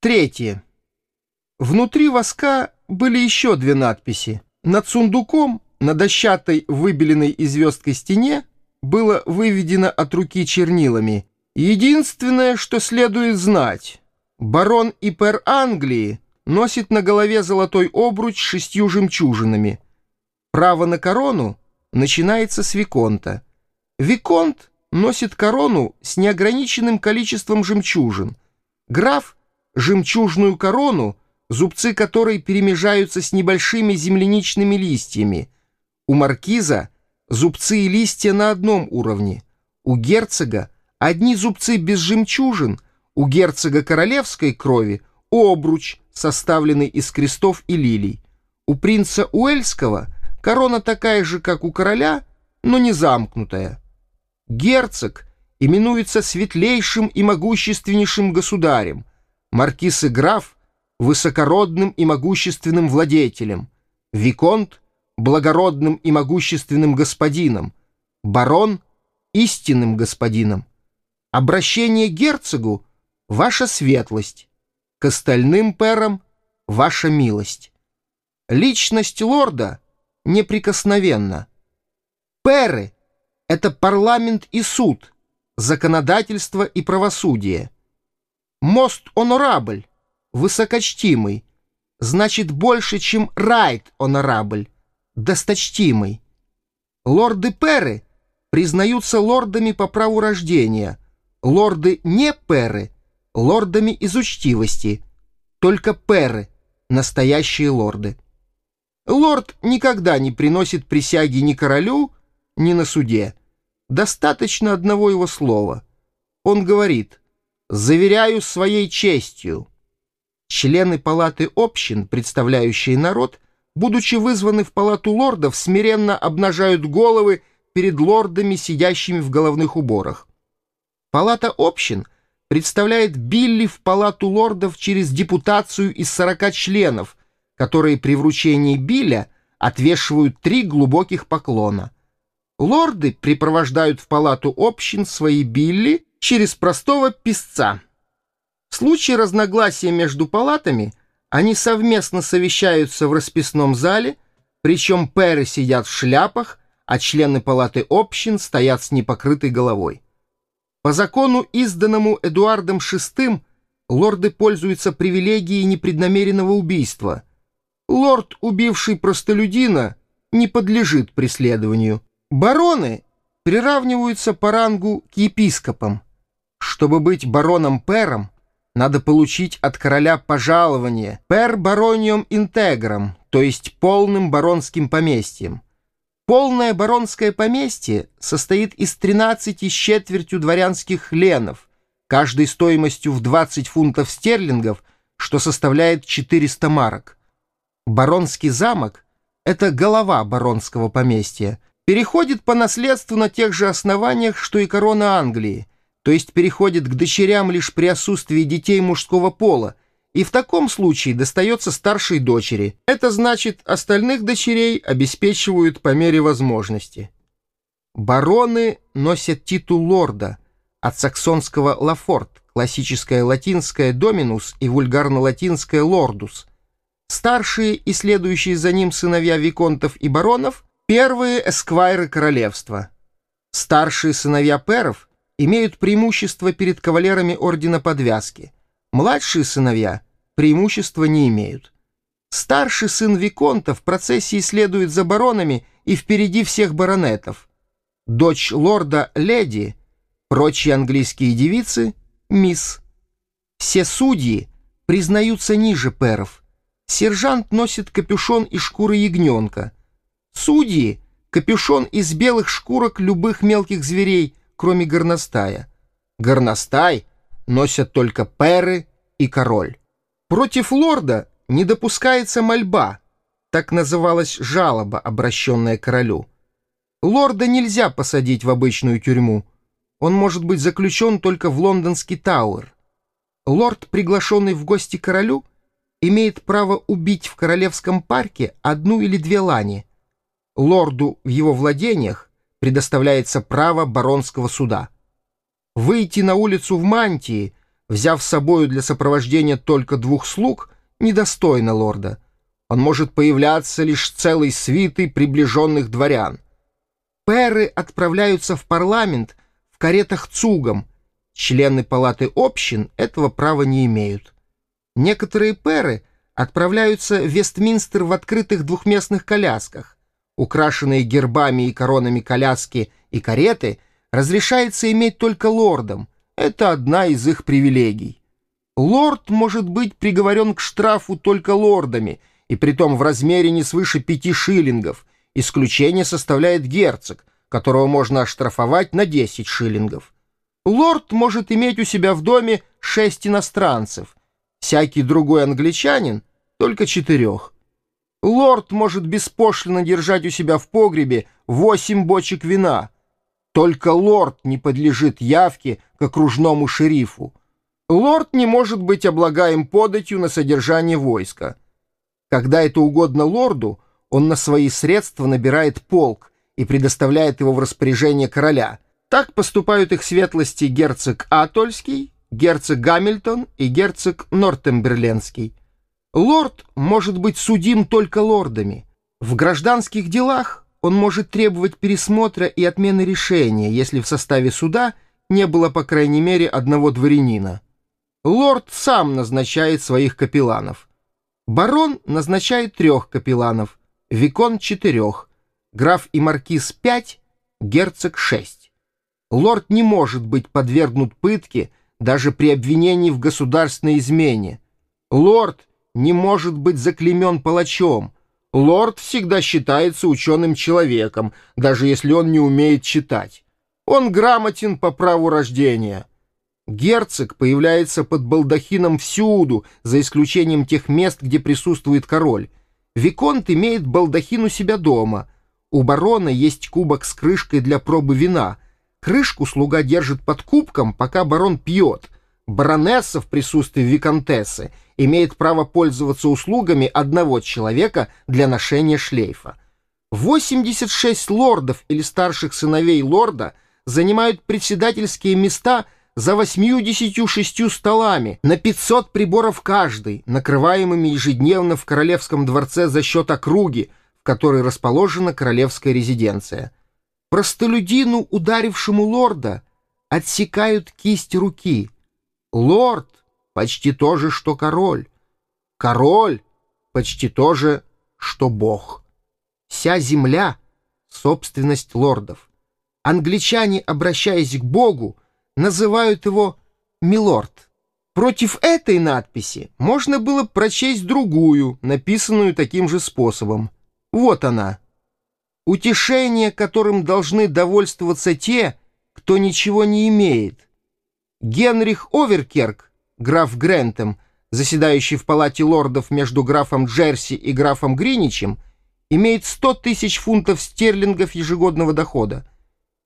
Третье. Внутри воска были еще две надписи. Над сундуком, на дощатой, выбеленной и звездкой стене, было выведено от руки чернилами. Единственное, что следует знать, барон Ипер Англии носит на голове золотой обруч с шестью жемчужинами. Право на корону начинается с Виконта. Виконт носит корону с неограниченным количеством жемчужин. Граф — жемчужную корону, зубцы которой перемежаются с небольшими земляничными листьями. У маркиза зубцы и листья на одном уровне. У герцога одни зубцы без жемчужин, у герцога королевской крови — обруч, составленный из крестов и лилий. У принца Уэльского корона такая же, как у короля, но не замкнутая. Герцог именуется светлейшим и могущественнейшим государем, маркиз и граф — высокородным и могущественным владетелем, виконт — благородным и могущественным господином, барон — истинным господином. Обращение герцогу — ваша светлость, к остальным перам — ваша милость. Личность лорда неприкосновенна. Перы — это парламент и суд, законодательство и правосудие. Мост онорабль, высокочтимый, значит больше, чем райт онорабль, досточтимый. Лорды Перы признаются лордами по праву рождения, лорды не Перы — лордами из учтивости, только Перы — настоящие лорды. Лорд никогда не приносит присяги ни королю, ни на суде. Достаточно одного его слова. Он говорит «Заверяю своей честью». Члены палаты общин, представляющие народ, будучи вызваны в палату лордов, смиренно обнажают головы перед лордами, сидящими в головных уборах. Палата общин представляет Билли в палату лордов через депутацию из 40 членов, которые при вручении Билля отвешивают три глубоких поклона — Лорды припровождают в палату общин свои билли через простого писца. В случае разногласия между палатами они совместно совещаются в расписном зале, причем пэры сидят в шляпах, а члены палаты общин стоят с непокрытой головой. По закону, изданному Эдуардом VI, лорды пользуются привилегией непреднамеренного убийства. Лорд, убивший простолюдина, не подлежит преследованию. Бароны приравниваются по рангу к епископам. Чтобы быть бароном-пером, надо получить от короля пожалование «per baronium integrum», то есть полным баронским поместьем. Полное баронское поместье состоит из 13 с четвертью дворянских ленов, каждой стоимостью в 20 фунтов стерлингов, что составляет 400 марок. Баронский замок — это голова баронского поместья — переходит по наследству на тех же основаниях, что и корона Англии, то есть переходит к дочерям лишь при отсутствии детей мужского пола, и в таком случае достается старшей дочери. Это значит, остальных дочерей обеспечивают по мере возможности. Бароны носят титул лорда, от саксонского «лафорт», классическое латинское «доминус» и вульгарно-латинское «лордус». Старшие и следующие за ним сыновья виконтов и баронов Первые эсквайры королевства. Старшие сыновья перов имеют преимущество перед кавалерами ордена подвязки. Младшие сыновья преимущества не имеют. Старший сын Виконта в процессии следует за баронами и впереди всех баронетов. Дочь лорда — леди, прочие английские девицы — мисс. Все судьи признаются ниже перов. Сержант носит капюшон и шкуры ягненка — Судьи — капюшон из белых шкурок любых мелких зверей, кроме горностая. Горностай носят только перы и король. Против лорда не допускается мольба, так называлась жалоба, обращенная королю. Лорда нельзя посадить в обычную тюрьму. Он может быть заключен только в лондонский Тауэр. Лорд, приглашенный в гости королю, имеет право убить в королевском парке одну или две лани, лорду в его владениях предоставляется право баронского суда. Выйти на улицу в мантии взяв с собою для сопровождения только двух слуг, недостойно лорда. Он может появляться лишь целой свитой приближенных дворян. Перы отправляются в парламент в каретах цугом. Члены палаты общин этого права не имеют. Некоторые перы отправляются в Вестминстер в открытых двухместных колясках. Украшенные гербами и коронами коляски и кареты разрешается иметь только лордам. Это одна из их привилегий. Лорд может быть приговорен к штрафу только лордами, и притом в размере не свыше пяти шиллингов. Исключение составляет герцог, которого можно оштрафовать на 10 шиллингов. Лорд может иметь у себя в доме шесть иностранцев, всякий другой англичанин — только четырех. Лорд может беспошлино держать у себя в погребе восемь бочек вина. Только лорд не подлежит явке к окружному шерифу. Лорд не может быть облагаем податью на содержание войска. Когда это угодно лорду, он на свои средства набирает полк и предоставляет его в распоряжение короля. Так поступают их светлости герцог Атольский, герцог Гамильтон и герцог Нортемберленский. Лорд может быть судим только лордами. В гражданских делах он может требовать пересмотра и отмены решения, если в составе суда не было, по крайней мере, одного дворянина. Лорд сам назначает своих капелланов. Барон назначает трех капелланов, Викон — четырех, граф и маркиз — пять, герцог — шесть. Лорд не может быть подвергнут пытке даже при обвинении в государственной измене. Лорд не может быть заклемен палачом. Лорд всегда считается ученым человеком, даже если он не умеет читать. Он грамотен по праву рождения. Герцог появляется под балдахином всюду, за исключением тех мест, где присутствует король. Виконт имеет балдахин у себя дома. У барона есть кубок с крышкой для пробы вина. Крышку слуга держит под кубком, пока барон пьет. Баронесса в присутствии виконтессы имеет право пользоваться услугами одного человека для ношения шлейфа. 86 лордов или старших сыновей лорда занимают председательские места – за 86 столами, на 500 приборов каждый, накрываемыми ежедневно в Королевском дворце за счет округи, в которой расположена королевская резиденция. Простолюдину, ударившему лорда, отсекают кисть руки. Лорд почти то же, что король. Король почти то же, что бог. Вся земля — собственность лордов. Англичане, обращаясь к богу, называют его «Милорд». Против этой надписи можно было прочесть другую, написанную таким же способом. Вот она. Утешение, которым должны довольствоваться те, кто ничего не имеет. Генрих Оверкерк, граф Грентем, заседающий в палате лордов между графом Джерси и графом Гриничем, имеет 100 тысяч фунтов стерлингов ежегодного дохода.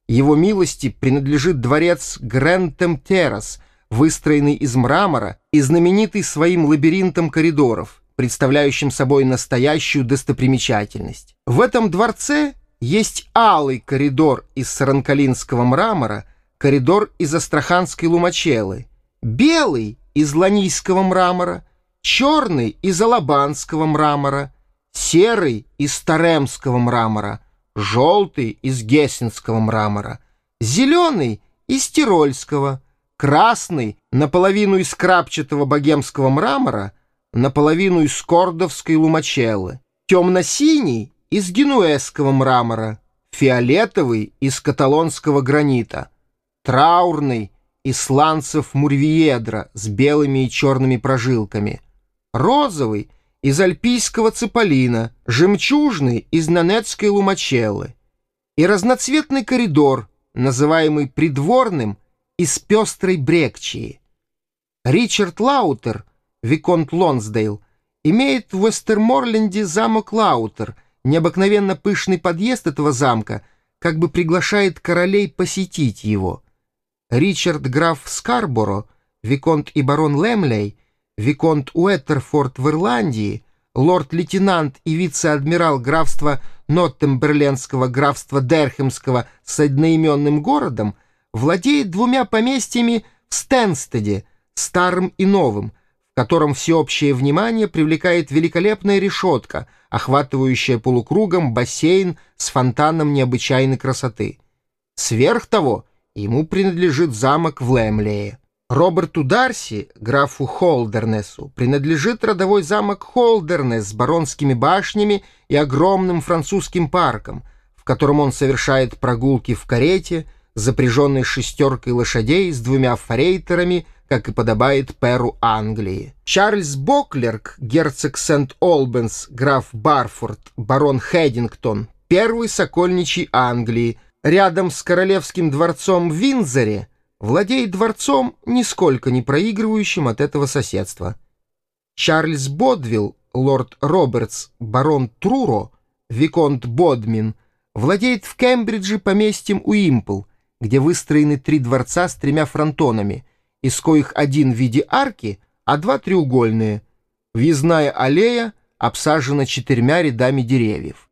Его милости принадлежит дворец Грентем Террас, выстроенный из мрамора и знаменитый своим лабиринтом коридоров, представляющим собой настоящую достопримечательность. В этом дворце есть алый коридор из саранкалинского мрамора, коридор из астраханской лумачелы, белый из ланийского мрамора, черный из алабанского мрамора, серый из таремского мрамора — желтый из гессенского мрамора, зеленый из тирольского, красный наполовину из крапчатого богемского мрамора, наполовину из кордовской лумачеллы, темно-синий из генуэзского мрамора, фиолетовый из каталонского гранита, траурный из сланцев мурвиедра с белыми и черными прожилками, розовый — из альпийского цеполина, жемчужный из нанетской лумачеллы и разноцветный коридор, называемый придворным, из пестрой брекчии. Ричард Лаутер, Виконт Лонсдейл, имеет в Вестерморленде замок Лаутер, необыкновенно пышный подъезд этого замка, как бы приглашает королей посетить его. Ричард граф Скарборо, Виконт и барон Лемлей — Виконт Уэттерфорд в Ирландии, лорд-лейтенант и вице-адмирал графства Ноттемберленского графства Дерхемского с одноименным городом, владеет двумя поместьями в Стенстеде, старым и новым, в котором всеобщее внимание привлекает великолепная решетка, охватывающая полукругом бассейн с фонтаном необычайной красоты. Сверх того, ему принадлежит замок в Лемлее. Роберту Дарси, графу Холдернесу, принадлежит родовой замок Холдернес с баронскими башнями и огромным французским парком, в котором он совершает прогулки в карете, запряженной шестеркой лошадей с двумя форейтерами, как и подобает перу Англии. Чарльз Боклерк, герцог Сент-Олбенс, граф Барфорд, барон Хэддингтон, первый сокольничий Англии, рядом с королевским дворцом в Винзоре, владеет дворцом, нисколько не проигрывающим от этого соседства. Чарльз Бодвилл, лорд Робертс, барон Труро, виконт Бодмин, владеет в Кембридже поместьем Уимпл, где выстроены три дворца с тремя фронтонами, из коих один в виде арки, а два треугольные. Въездная аллея обсажена четырьмя рядами деревьев.